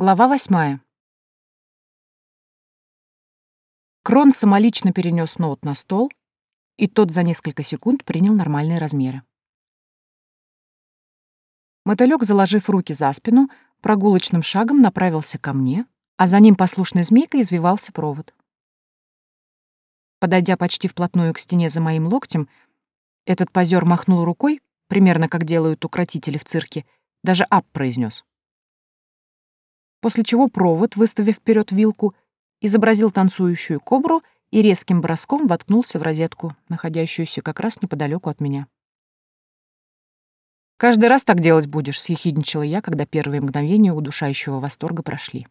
Глава восьмая. Крон самолично перенес ноут на стол, и тот за несколько секунд принял нормальные размеры. Мотылёк, заложив руки за спину, прогулочным шагом направился ко мне, а за ним послушной змейкой извивался провод. Подойдя почти вплотную к стене за моим локтем, этот позер махнул рукой, примерно как делают укротители в цирке, даже «ап» произнес после чего провод, выставив вперед вилку, изобразил танцующую кобру и резким броском воткнулся в розетку, находящуюся как раз неподалеку от меня. «Каждый раз так делать будешь», — съехидничала я, когда первые мгновения удушающего восторга прошли.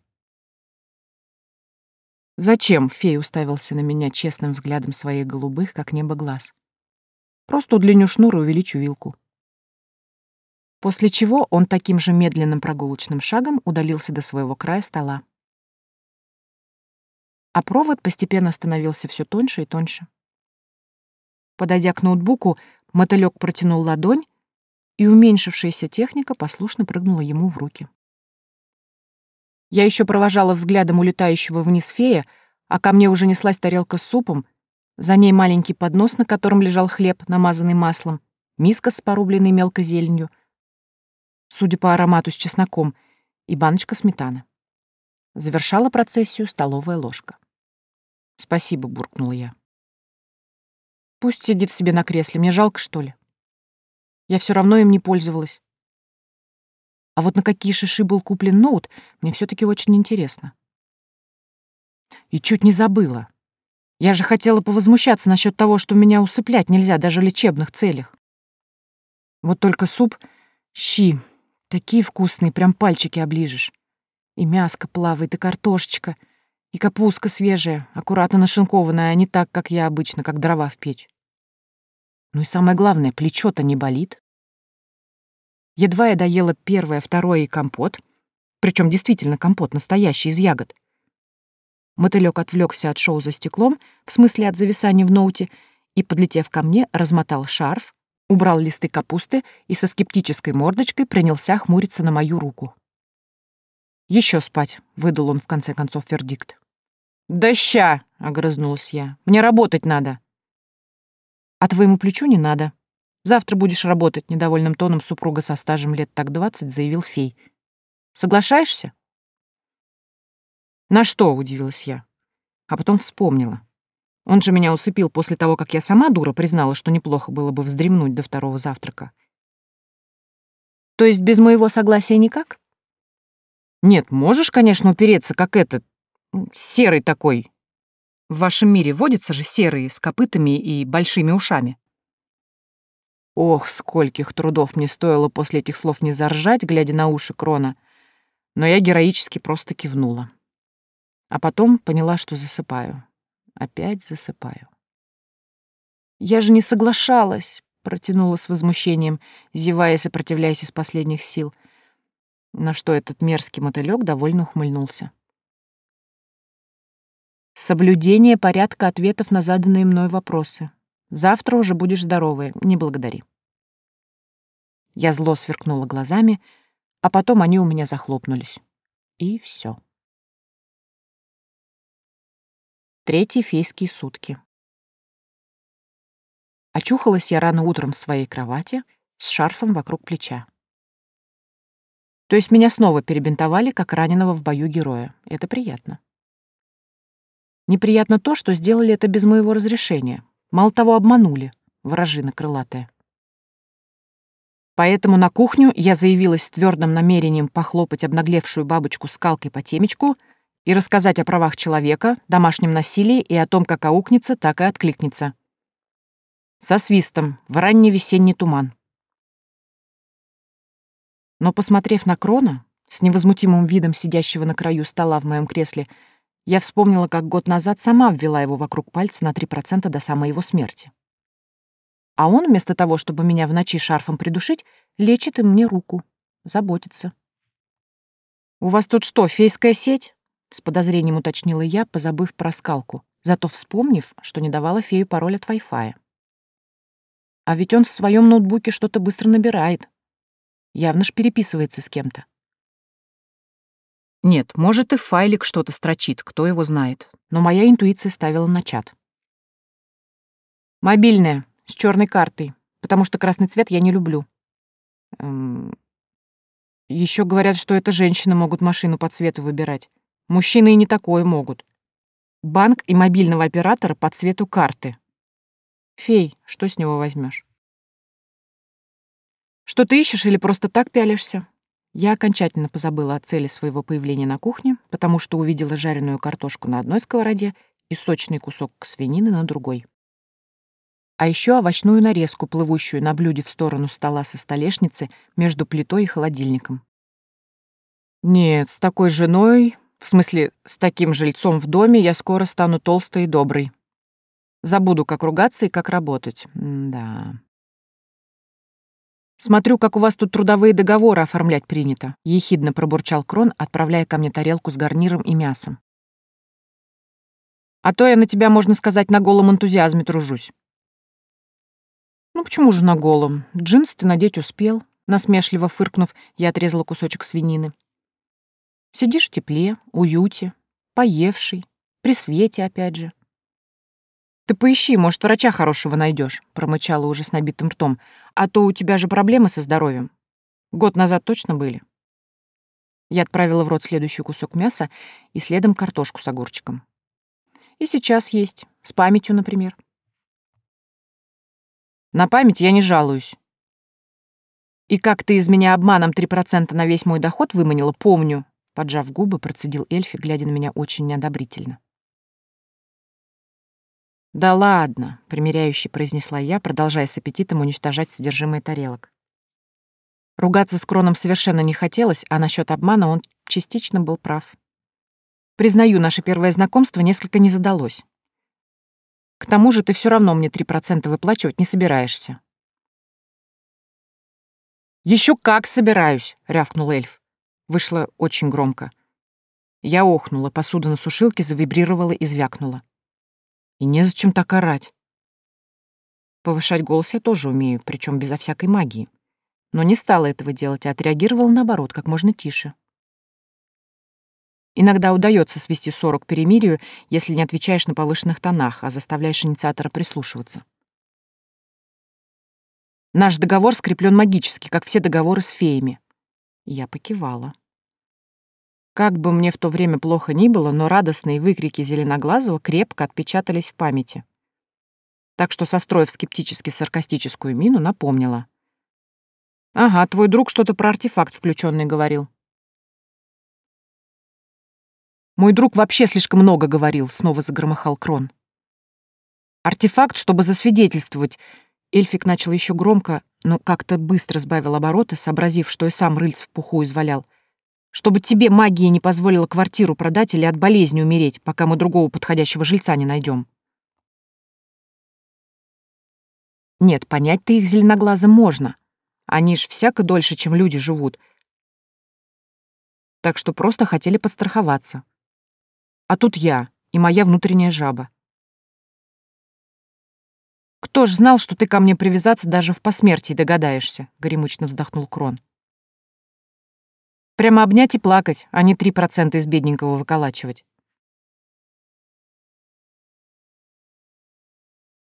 «Зачем?» — фей уставился на меня честным взглядом своих голубых, как небо глаз. «Просто удлиню шнур и увеличу вилку». После чего он таким же медленным прогулочным шагом удалился до своего края стола. А провод постепенно становился все тоньше и тоньше. Подойдя к ноутбуку, мотылёк протянул ладонь, и уменьшившаяся техника послушно прыгнула ему в руки. Я еще провожала взглядом улетающего вниз фея, а ко мне уже неслась тарелка с супом, за ней маленький поднос, на котором лежал хлеб, намазанный маслом, миска с порубленной мелкой зеленью, судя по аромату с чесноком, и баночка сметаны. Завершала процессию столовая ложка. «Спасибо», — буркнула я. «Пусть сидит себе на кресле, мне жалко, что ли? Я все равно им не пользовалась. А вот на какие шиши был куплен ноут, мне все таки очень интересно. И чуть не забыла. Я же хотела повозмущаться насчет того, что меня усыплять нельзя даже в лечебных целях. Вот только суп, щи Такие вкусные, прям пальчики оближешь. И мяско плавает, и картошечка, и капустка свежая, аккуратно нашинкованная, а не так, как я обычно, как дрова в печь. Ну и самое главное, плечо-то не болит. Едва я доела первое, второе и компот, причем действительно компот настоящий, из ягод. Мотылёк отвлекся от шоу за стеклом, в смысле от зависания в ноуте, и, подлетев ко мне, размотал шарф, убрал листы капусты и со скептической мордочкой принялся хмуриться на мою руку. Еще спать», — выдал он в конце концов вердикт. «Да ща!» — огрызнулась я. «Мне работать надо». «А твоему плечу не надо. Завтра будешь работать», — недовольным тоном супруга со стажем лет так двадцать заявил фей. «Соглашаешься?» «На что?» — удивилась я. А потом вспомнила. Он же меня усыпил после того, как я сама, дура, признала, что неплохо было бы вздремнуть до второго завтрака. То есть без моего согласия никак? Нет, можешь, конечно, упереться, как этот, серый такой. В вашем мире водятся же серые с копытами и большими ушами. Ох, скольких трудов мне стоило после этих слов не заржать, глядя на уши Крона, но я героически просто кивнула. А потом поняла, что засыпаю. Опять засыпаю. «Я же не соглашалась!» — протянула с возмущением, зевая и сопротивляясь из последних сил. На что этот мерзкий мотылёк довольно ухмыльнулся. «Соблюдение порядка ответов на заданные мной вопросы. Завтра уже будешь здоровая, не благодари». Я зло сверкнула глазами, а потом они у меня захлопнулись. И все. Третьи фейские сутки. Очухалась я рано утром в своей кровати с шарфом вокруг плеча. То есть меня снова перебинтовали, как раненого в бою героя. Это приятно. Неприятно то, что сделали это без моего разрешения. Мало того, обманули, вражина крылатая. Поэтому на кухню я заявилась с твердым намерением похлопать обнаглевшую бабочку скалкой по темечку — и рассказать о правах человека, домашнем насилии и о том, как аукнется, так и откликнется. Со свистом, в ранний весенний туман. Но, посмотрев на Крона, с невозмутимым видом сидящего на краю стола в моем кресле, я вспомнила, как год назад сама ввела его вокруг пальца на 3% до самой его смерти. А он, вместо того, чтобы меня в ночи шарфом придушить, лечит им мне руку, заботится. «У вас тут что, фейская сеть?» С подозрением уточнила я, позабыв про скалку, зато вспомнив, что не давала фею пароль от Wi-Fi. А ведь он в своем ноутбуке что-то быстро набирает. Явно ж переписывается с кем-то. Нет, может, и файлик что-то строчит, кто его знает. Но моя интуиция ставила на чат. Мобильная, с черной картой, потому что красный цвет я не люблю. Эм... Еще говорят, что это женщины могут машину по цвету выбирать. Мужчины и не такое могут. Банк и мобильного оператора по цвету карты. Фей, что с него возьмешь? Что ты ищешь или просто так пялишься? Я окончательно позабыла о цели своего появления на кухне, потому что увидела жареную картошку на одной сковороде и сочный кусок свинины на другой. А еще овощную нарезку, плывущую на блюде в сторону стола со столешницы между плитой и холодильником. Нет, с такой женой, в смысле, с таким жильцом в доме я скоро стану толстой и доброй. Забуду, как ругаться и как работать. М да. «Смотрю, как у вас тут трудовые договоры оформлять принято», — ехидно пробурчал Крон, отправляя ко мне тарелку с гарниром и мясом. «А то я на тебя, можно сказать, на голом энтузиазме тружусь». «Ну почему же на голом? Джинсы ты надеть успел», — насмешливо фыркнув, я отрезала кусочек свинины. «Сидишь в тепле, уюте, поевший, при свете опять же. «Ты поищи, может, врача хорошего найдешь, промычала уже с набитым ртом. «А то у тебя же проблемы со здоровьем. Год назад точно были». Я отправила в рот следующий кусок мяса и следом картошку с огурчиком. И сейчас есть, с памятью, например. На память я не жалуюсь. И как ты из меня обманом 3% на весь мой доход выманила, помню, поджав губы, процедил Эльфи, глядя на меня очень неодобрительно. «Да ладно», — примиряюще произнесла я, продолжая с аппетитом уничтожать содержимое тарелок. Ругаться с Кроном совершенно не хотелось, а насчет обмана он частично был прав. Признаю, наше первое знакомство несколько не задалось. К тому же ты все равно мне 3% выплачивать не собираешься. Еще как собираюсь, рявкнул эльф. Вышло очень громко. Я охнула, посуда на сушилке завибрировала и звякнула. И незачем так орать. Повышать голос я тоже умею, причем безо всякой магии. Но не стала этого делать, а отреагировала наоборот, как можно тише. Иногда удается свести ссору к перемирию, если не отвечаешь на повышенных тонах, а заставляешь инициатора прислушиваться. Наш договор скреплен магически, как все договоры с феями. Я покивала. Как бы мне в то время плохо ни было, но радостные выкрики Зеленоглазого крепко отпечатались в памяти. Так что, состроив скептически-саркастическую мину, напомнила. «Ага, твой друг что-то про артефакт включенный говорил». «Мой друг вообще слишком много говорил», — снова загромыхал Крон. «Артефакт, чтобы засвидетельствовать». Эльфик начал еще громко, но как-то быстро сбавил обороты, сообразив, что и сам рыльц в пуху извалял — чтобы тебе магия не позволила квартиру продать или от болезни умереть, пока мы другого подходящего жильца не найдем. Нет, понять-то их зеленоглазым можно. Они ж всяко дольше, чем люди живут. Так что просто хотели подстраховаться. А тут я и моя внутренняя жаба. «Кто ж знал, что ты ко мне привязаться даже в посмертии догадаешься?» — горемычно вздохнул Крон. Прямо обнять и плакать, а не три процента из бедненького выколачивать.